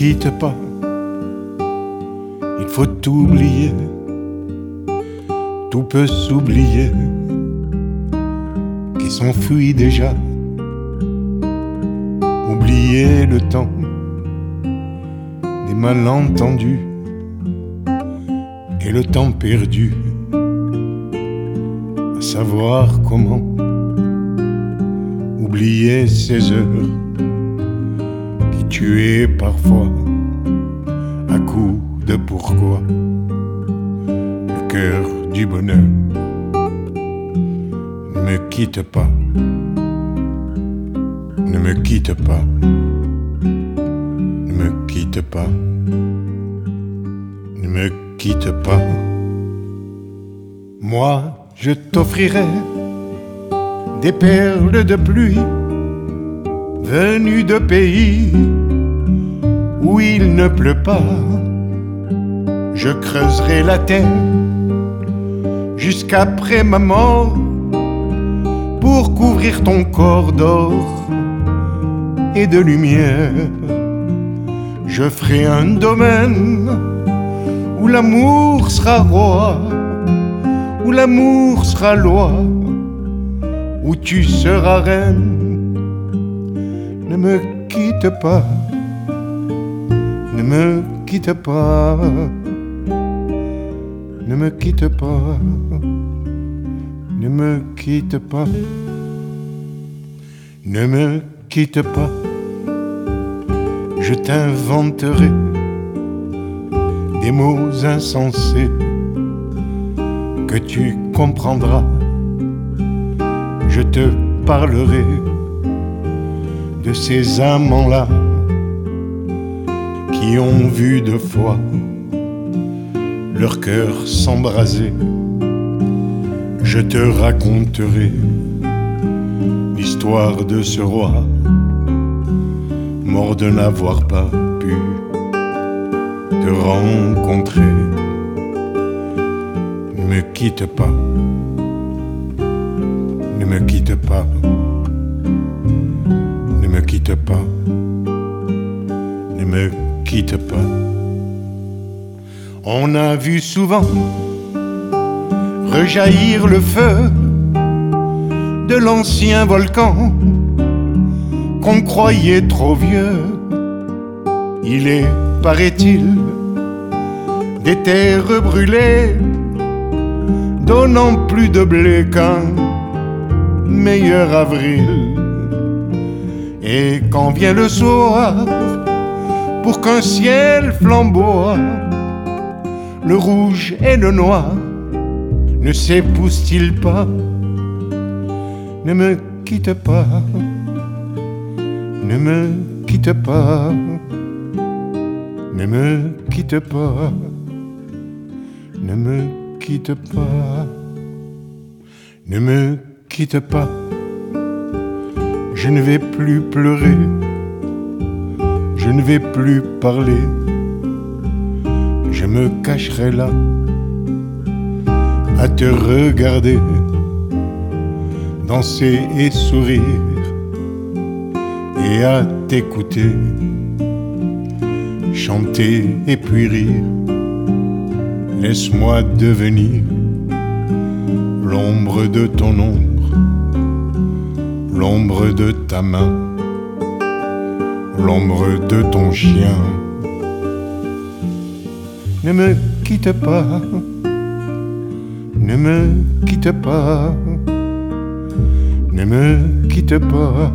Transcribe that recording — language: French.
quitte pas, il faut oublier, tout peut s'oublier, qui s'enfuit déjà. Oublier le temps. Des malentendus. Et le temps perdu, à savoir comment. Oublier ces heures qui tuaient parfois. À coup de pourquoi. Le cœur du bonheur ne me quitte pas, ne me quitte pas, ne me quitte pas, ne me quitte pas. Moi, je t'offrirai des perles de pluie venues de pays où il ne pleut pas. Je creuserai la terre jusqu'après ma mort pour couvrir ton corps d'or et de lumière. Je ferai un domaine où l'amour sera roi, où l'amour sera loi où tu seras reine. Ne me quitte pas, ne me quitte pas, ne me quitte pas, ne me quitte pas, ne me quitte pas. Je t'inventerai des mots insensés que tu comprendras. Je te parlerai de ces amants-là qui ont vu de fois leur cœur s'embraser. Je te raconterai l'histoire de ce roi, mort de n'avoir pas pu te rencontrer. Ne me quitte pas ne me quitte pas, On a vu souvent rejaillir le feu de l'ancien volcan qu'on croyait trop vieux. Il est, paraît-il, des terres brûlées, donnant plus de blé qu'un meilleur avril. Et quand vient le soir, pour qu'un ciel flamboie, le rouge et le noir ne s'épousent-ils pas Ne me quitte pas, ne me quitte pas, ne me quitte pas, ne me quitte pas, ne me quitte pas, je ne vais plus pleurer, je ne vais plus parler, je me cacherai là à te regarder, danser et sourire, et à t'écouter, chanter et puis rire. Laisse-moi devenir l'ombre de ton ombre, l'ombre de ta main, l'ombre de ton chien. Ne me quitte pas, ne me quitte pas, ne me quitte pas